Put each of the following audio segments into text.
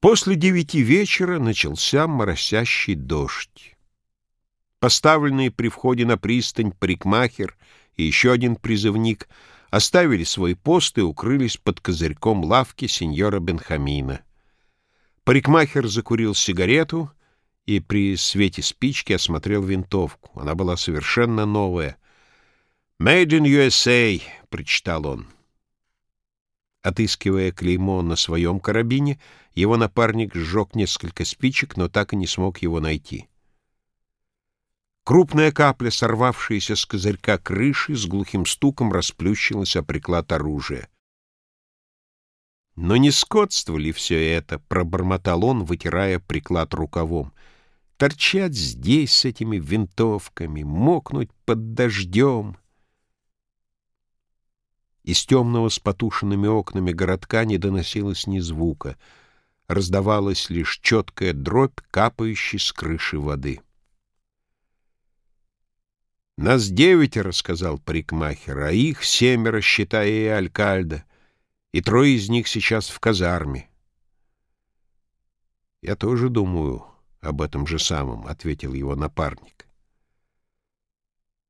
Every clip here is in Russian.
После девяти вечера начался моросящий дождь. Поставленные при входе на пристань парикмахер и еще один призывник оставили свой пост и укрылись под козырьком лавки сеньора Бенхамина. Парикмахер закурил сигарету и при свете спички осмотрел винтовку. Она была совершенно новая. «Made in USA», — прочитал он. Отыскивая клеймо на своем карабине, его напарник сжег несколько спичек, но так и не смог его найти. Крупная капля, сорвавшаяся с козырька крыши, с глухим стуком расплющилась о приклад оружия. «Но не скотство ли все это?» — пробормотал он, вытирая приклад рукавом. «Торчать здесь с этими винтовками, мокнуть под дождем». Из темного с потушенными окнами городка не доносилось ни звука. Раздавалась лишь четкая дробь, капающей с крыши воды. «Нас девятеро», — сказал парикмахер, — «а их семеро, считая и Алькальда, и трое из них сейчас в казарме». «Я тоже думаю об этом же самом», — ответил его напарник.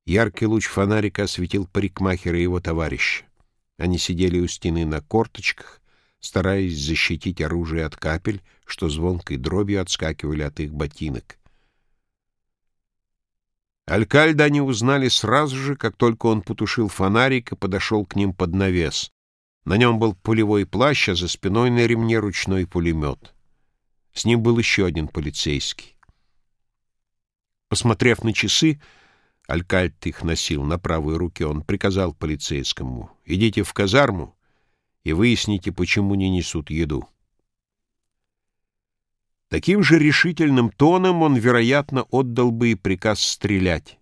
Яркий луч фонарика осветил парикмахера и его товарища. Они сидели у стены на корточках, стараясь защитить оружие от капель, что звонкой дробью отскакивали от их ботинок. Алькальда они узнали сразу же, как только он потушил фонарик и подошел к ним под навес. На нем был полевой плащ, а за спиной на ремне ручной пулемет. С ним был еще один полицейский. Посмотрев на часы, Алькальт их носил на правой руке. Он приказал полицейскому, идите в казарму и выясните, почему не несут еду. Таким же решительным тоном он, вероятно, отдал бы и приказ стрелять.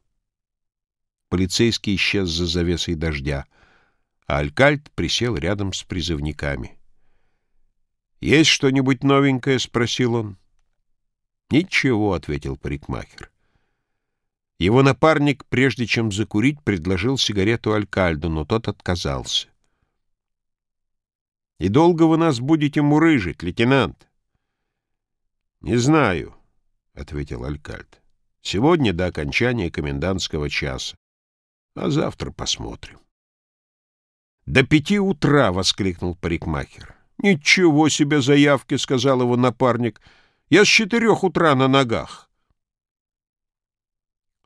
Полицейский исчез за завесой дождя, а Алькальт присел рядом с призывниками. «Есть что-нибудь новенькое?» — спросил он. «Ничего», — ответил парикмахер. Его напарник, прежде чем закурить, предложил сигарету Алькальду, но тот отказался. «И долго вы нас будете мурыжить, лейтенант?» «Не знаю», — ответил Алькальд. «Сегодня до окончания комендантского часа, а завтра посмотрим». «До пяти утра!» — воскликнул парикмахер. «Ничего себе заявки!» — сказал его напарник. «Я с четырех утра на ногах».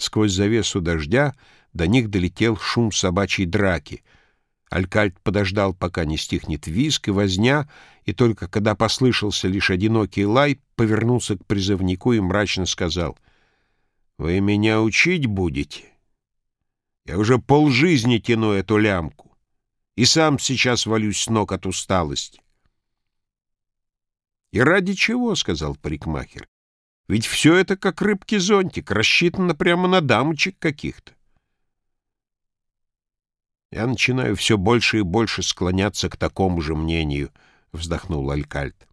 Сквозь завесу дождя до них долетел шум собачьей драки. Алькальд подождал, пока не стихнет виск и возня, и только когда послышался лишь одинокий лай, повернулся к призывнику и мрачно сказал, «Вы меня учить будете? Я уже полжизни тяну эту лямку, и сам сейчас валюсь с ног от усталости». «И ради чего?» — сказал парикмахер. Ведь все это как рыбки зонтик, рассчитано прямо на дамочек каких-то. Я начинаю все больше и больше склоняться к такому же мнению, — вздохнул Алькальд.